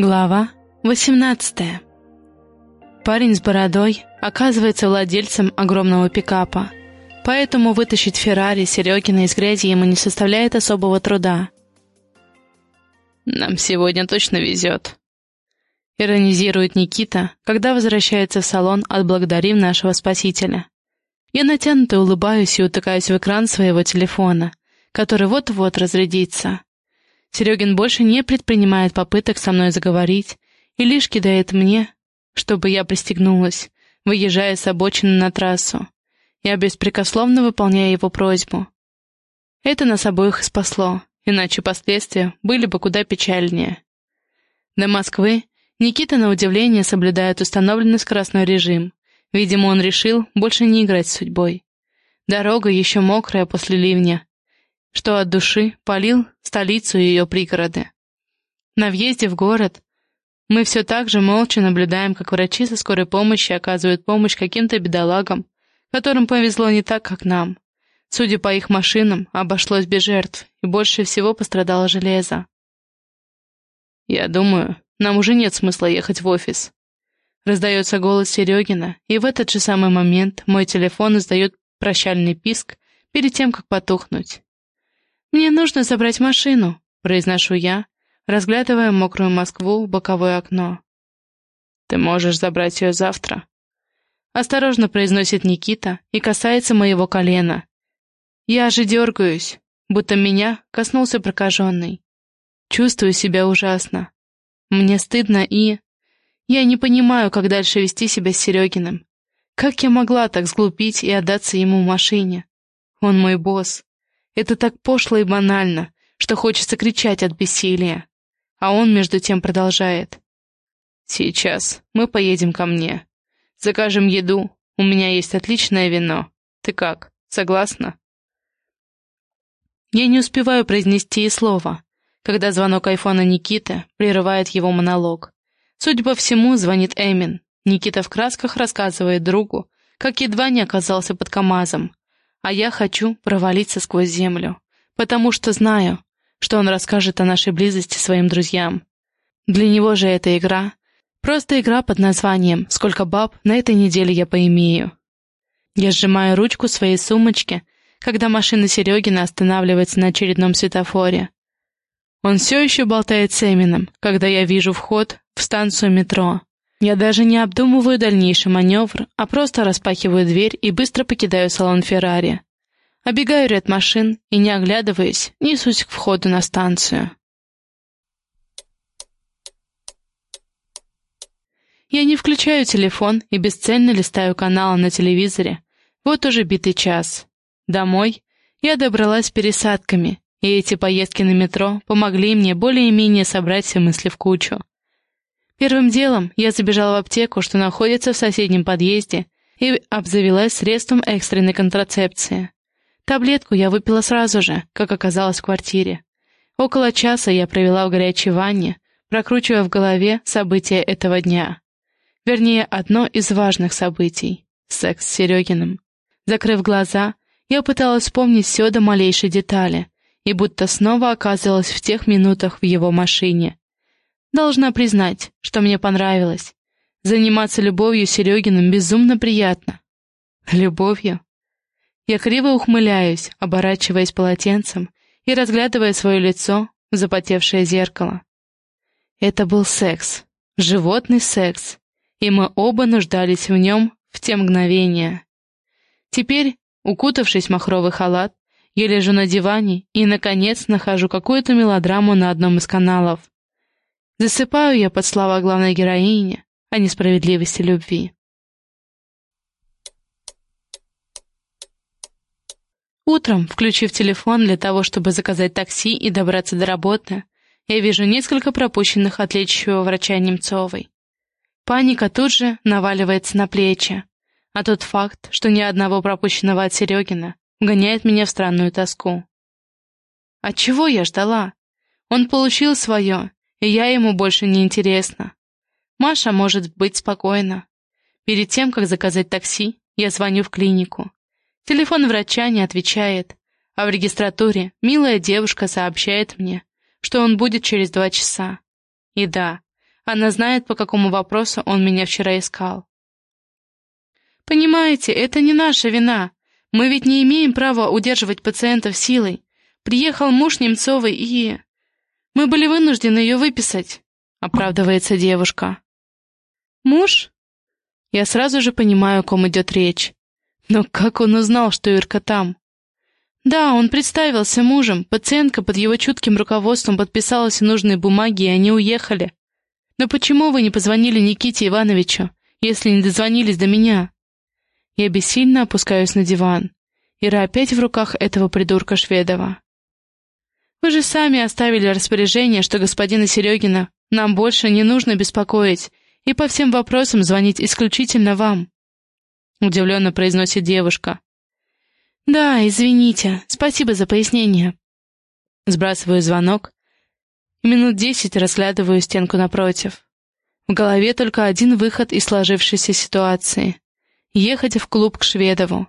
Глава 18 Парень с бородой оказывается владельцем огромного пикапа, поэтому вытащить Феррари Серегина из грязи ему не составляет особого труда. «Нам сегодня точно везет», — иронизирует Никита, когда возвращается в салон, отблагодарив нашего спасителя. Я натянуто улыбаюсь и утыкаюсь в экран своего телефона, который вот-вот разрядится. Серегин больше не предпринимает попыток со мной заговорить и лишь кидает мне, чтобы я пристегнулась, выезжая с обочины на трассу. Я беспрекословно выполняю его просьбу. Это нас обоих спасло, иначе последствия были бы куда печальнее. До Москвы Никита, на удивление, соблюдает установленный скоростной режим. Видимо, он решил больше не играть с судьбой. Дорога еще мокрая после ливня, что от души полил столицу и ее пригороды. На въезде в город мы все так же молча наблюдаем, как врачи со скорой помощи оказывают помощь каким-то бедолагам, которым повезло не так, как нам. Судя по их машинам, обошлось без жертв, и больше всего пострадало железо. «Я думаю, нам уже нет смысла ехать в офис», Раздается голос Серегина, и в этот же самый момент мой телефон издает прощальный писк перед тем, как потухнуть. «Мне нужно забрать машину», — произношу я, разглядывая мокрую Москву в боковое окно. «Ты можешь забрать ее завтра», — осторожно произносит Никита и касается моего колена. Я же дергаюсь, будто меня коснулся прокаженный. Чувствую себя ужасно. Мне стыдно и... Я не понимаю, как дальше вести себя с Серегиным. Как я могла так сглупить и отдаться ему в машине? Он мой босс. Это так пошло и банально, что хочется кричать от бессилия. А он между тем продолжает. «Сейчас мы поедем ко мне. Закажем еду, у меня есть отличное вино. Ты как, согласна?» Я не успеваю произнести и слова, когда звонок айфона Никиты прерывает его монолог. Судя по всему, звонит Эмин. Никита в красках рассказывает другу, как едва не оказался под КамАЗом, а я хочу провалиться сквозь землю, потому что знаю, что он расскажет о нашей близости своим друзьям. Для него же эта игра — просто игра под названием «Сколько баб на этой неделе я поимею». Я сжимаю ручку своей сумочки, когда машина Серегина останавливается на очередном светофоре. Он все еще болтает с Эмином, когда я вижу вход в станцию метро. Я даже не обдумываю дальнейший маневр, а просто распахиваю дверь и быстро покидаю салон Феррари. Обегаю ряд машин и, не оглядываясь, несусь к входу на станцию. Я не включаю телефон и бесцельно листаю каналы на телевизоре. Вот уже битый час. Домой я добралась пересадками, и эти поездки на метро помогли мне более-менее собрать все мысли в кучу. Первым делом я забежала в аптеку, что находится в соседнем подъезде, и обзавелась средством экстренной контрацепции. Таблетку я выпила сразу же, как оказалось в квартире. Около часа я провела в горячей ванне, прокручивая в голове события этого дня. Вернее, одно из важных событий — секс с Серегиным. Закрыв глаза, я пыталась вспомнить все до малейшей детали, и будто снова оказывалась в тех минутах в его машине, Должна признать, что мне понравилось. Заниматься любовью Серегиным безумно приятно. Любовью? Я криво ухмыляюсь, оборачиваясь полотенцем и разглядывая свое лицо в запотевшее зеркало. Это был секс, животный секс, и мы оба нуждались в нем в те мгновения. Теперь, укутавшись в махровый халат, я лежу на диване и, наконец, нахожу какую-то мелодраму на одном из каналов. Засыпаю я под слова главной героини о несправедливости любви. Утром, включив телефон для того, чтобы заказать такси и добраться до работы, я вижу несколько пропущенных от лечащего врача Немцовой. Паника тут же наваливается на плечи, а тот факт, что ни одного пропущенного от Серегина, гоняет меня в странную тоску. От чего я ждала? Он получил свое, и я ему больше не интересна. Маша может быть спокойна. Перед тем, как заказать такси, я звоню в клинику. Телефон врача не отвечает, а в регистратуре милая девушка сообщает мне, что он будет через два часа. И да, Она знает, по какому вопросу он меня вчера искал. «Понимаете, это не наша вина. Мы ведь не имеем права удерживать пациентов силой. Приехал муж Немцовой и... Мы были вынуждены ее выписать», — оправдывается девушка. «Муж?» Я сразу же понимаю, о ком идет речь. Но как он узнал, что Ирка там? Да, он представился мужем, пациентка под его чутким руководством подписала все нужные бумаги, и они уехали. Но почему вы не позвонили Никите Ивановичу, если не дозвонились до меня? Я бессильно опускаюсь на диван. Ира опять в руках этого придурка Шведова. Вы же сами оставили распоряжение, что господина Серегина нам больше не нужно беспокоить, и по всем вопросам звонить исключительно вам», — удивленно произносит девушка. «Да, извините, спасибо за пояснение». Сбрасываю звонок минут десять разглядываю стенку напротив. В голове только один выход из сложившейся ситуации — ехать в клуб к Шведову.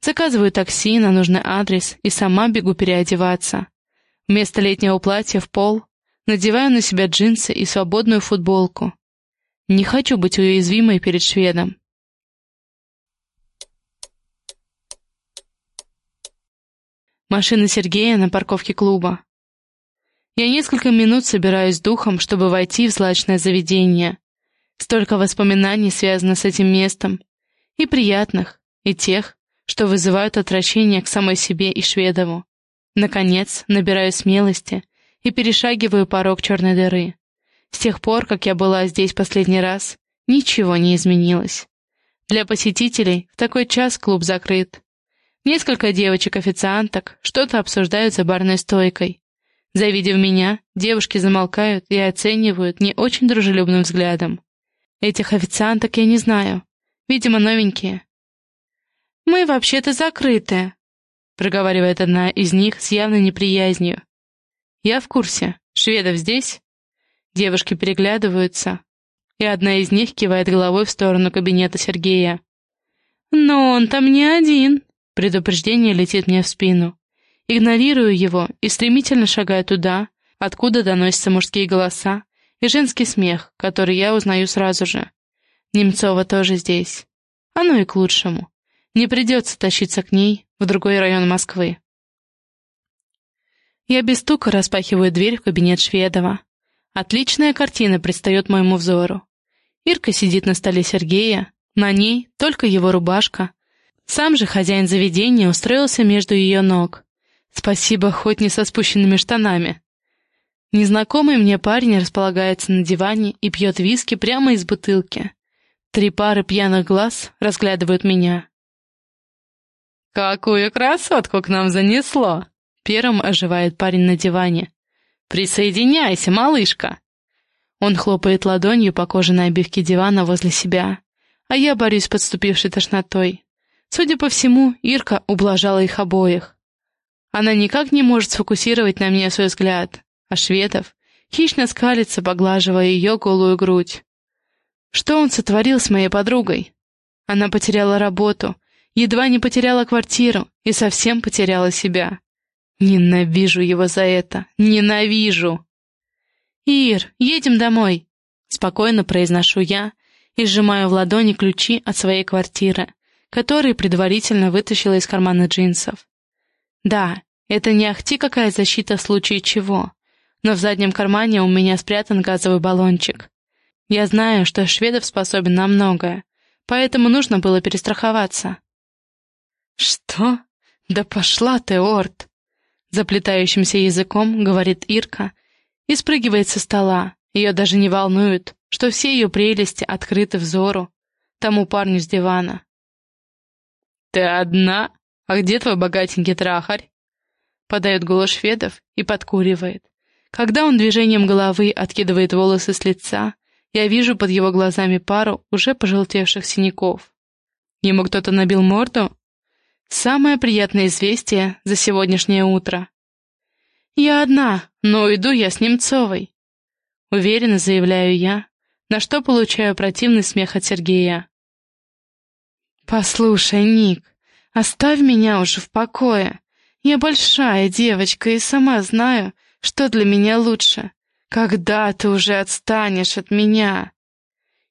Заказываю такси на нужный адрес и сама бегу переодеваться. Вместо летнего платья в пол надеваю на себя джинсы и свободную футболку. Не хочу быть уязвимой перед шведом. Машина Сергея на парковке клуба. Я несколько минут собираюсь духом, чтобы войти в злачное заведение. Столько воспоминаний связано с этим местом. И приятных, и тех, что вызывают отвращение к самой себе и Шведову. Наконец, набираю смелости и перешагиваю порог черной дыры. С тех пор, как я была здесь последний раз, ничего не изменилось. Для посетителей в такой час клуб закрыт. Несколько девочек-официанток что-то обсуждают за барной стойкой. Завидев меня, девушки замолкают и оценивают не очень дружелюбным взглядом. Этих официанток я не знаю. Видимо, новенькие. «Мы вообще-то закрыты», — проговаривает одна из них с явной неприязнью. «Я в курсе. Шведов здесь?» Девушки переглядываются, и одна из них кивает головой в сторону кабинета Сергея. «Но он там не один!» Предупреждение летит мне в спину. Игнорирую его и стремительно шагаю туда, откуда доносятся мужские голоса и женский смех, который я узнаю сразу же. Немцова тоже здесь. Оно и к лучшему. Не придется тащиться к ней в другой район Москвы. Я без стука распахиваю дверь в кабинет Шведова. Отличная картина предстает моему взору. Ирка сидит на столе Сергея, на ней только его рубашка. Сам же хозяин заведения устроился между ее ног. Спасибо, хоть не со спущенными штанами. Незнакомый мне парень располагается на диване и пьет виски прямо из бутылки. Три пары пьяных глаз разглядывают меня. «Какую красотку к нам занесло!» Первым оживает парень на диване. «Присоединяйся, малышка!» Он хлопает ладонью по кожаной обивке дивана возле себя, а я борюсь с подступившей тошнотой. Судя по всему, Ирка ублажала их обоих. Она никак не может сфокусировать на мне свой взгляд, а Шведов хищно скалится, поглаживая ее голую грудь. Что он сотворил с моей подругой? Она потеряла работу, едва не потеряла квартиру и совсем потеряла себя. Ненавижу его за это. Ненавижу. «Ир, едем домой», — спокойно произношу я и сжимаю в ладони ключи от своей квартиры, которые предварительно вытащила из кармана джинсов. Да, это не ахти какая защита в случае чего, но в заднем кармане у меня спрятан газовый баллончик. Я знаю, что Шведов способен на многое, поэтому нужно было перестраховаться. «Что? Да пошла ты, Орт!» Заплетающимся языком говорит Ирка и спрыгивает со стола. Ее даже не волнует, что все ее прелести открыты взору тому парню с дивана. «Ты одна? А где твой богатенький трахарь?» Подает голос шведов и подкуривает. Когда он движением головы откидывает волосы с лица, я вижу под его глазами пару уже пожелтевших синяков. Ему кто-то набил морду? Самое приятное известие за сегодняшнее утро. «Я одна, но иду я с Немцовой», — уверенно заявляю я, на что получаю противный смех от Сергея. «Послушай, Ник, оставь меня уже в покое. Я большая девочка и сама знаю, что для меня лучше. Когда ты уже отстанешь от меня?»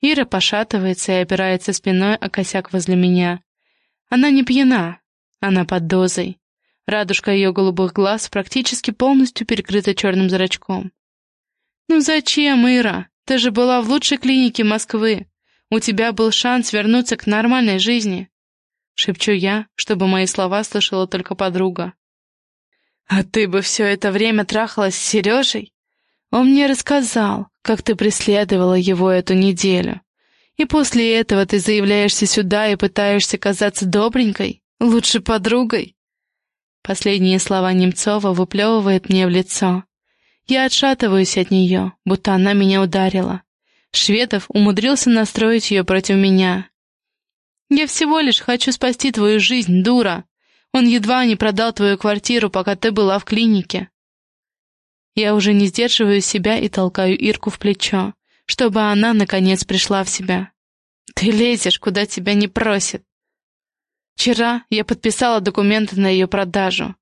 Ира пошатывается и опирается спиной о косяк возле меня. Она не пьяна, она под дозой. Радужка ее голубых глаз практически полностью перекрыта черным зрачком. «Ну зачем, Ира? Ты же была в лучшей клинике Москвы. У тебя был шанс вернуться к нормальной жизни». Шепчу я, чтобы мои слова слышала только подруга. «А ты бы все это время трахалась с Сережей? Он мне рассказал, как ты преследовала его эту неделю. И после этого ты заявляешься сюда и пытаешься казаться добренькой, лучше подругой. Последние слова Немцова выплевывает мне в лицо. Я отшатываюсь от нее, будто она меня ударила. Шведов умудрился настроить ее против меня. «Я всего лишь хочу спасти твою жизнь, дура. Он едва не продал твою квартиру, пока ты была в клинике». Я уже не сдерживаю себя и толкаю Ирку в плечо, чтобы она, наконец, пришла в себя. «Ты лезешь, куда тебя не просят. Вчера я подписала документы на ее продажу.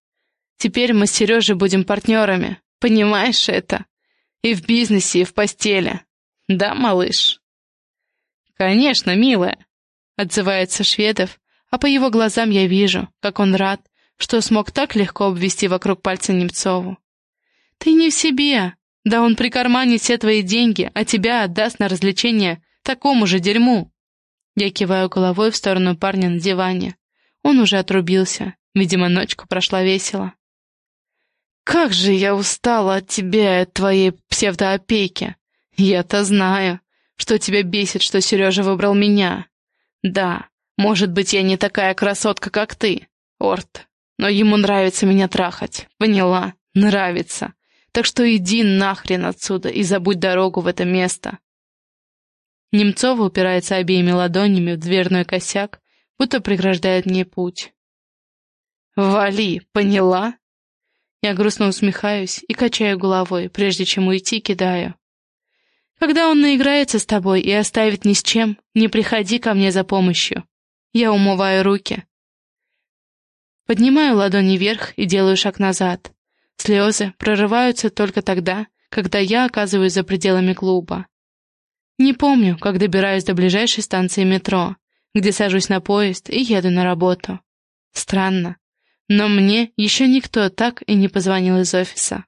Теперь мы с Сережей будем партнерами. Понимаешь это? И в бизнесе, и в постели. Да, малыш?» «Конечно, милая», — отзывается Шведов, а по его глазам я вижу, как он рад, что смог так легко обвести вокруг пальца Немцову. «Ты не в себе. Да он прикарманит все твои деньги, а тебя отдаст на развлечение такому же дерьму». Я киваю головой в сторону парня на диване. Он уже отрубился. Видимо, ночка прошла весело. «Как же я устала от тебя и от твоей псевдоопеки! Я-то знаю, что тебя бесит, что Сережа выбрал меня. Да, может быть, я не такая красотка, как ты, Орт, но ему нравится меня трахать, поняла? Нравится. Так что иди нахрен отсюда и забудь дорогу в это место». Немцова упирается обеими ладонями в дверной косяк будто преграждает мне путь. «Вали, поняла?» Я грустно усмехаюсь и качаю головой, прежде чем уйти, кидаю. «Когда он наиграется с тобой и оставит ни с чем, не приходи ко мне за помощью. Я умываю руки». Поднимаю ладони вверх и делаю шаг назад. Слезы прорываются только тогда, когда я оказываюсь за пределами клуба. Не помню, как добираюсь до ближайшей станции метро, где сажусь на поезд и еду на работу. Странно, но мне еще никто так и не позвонил из офиса.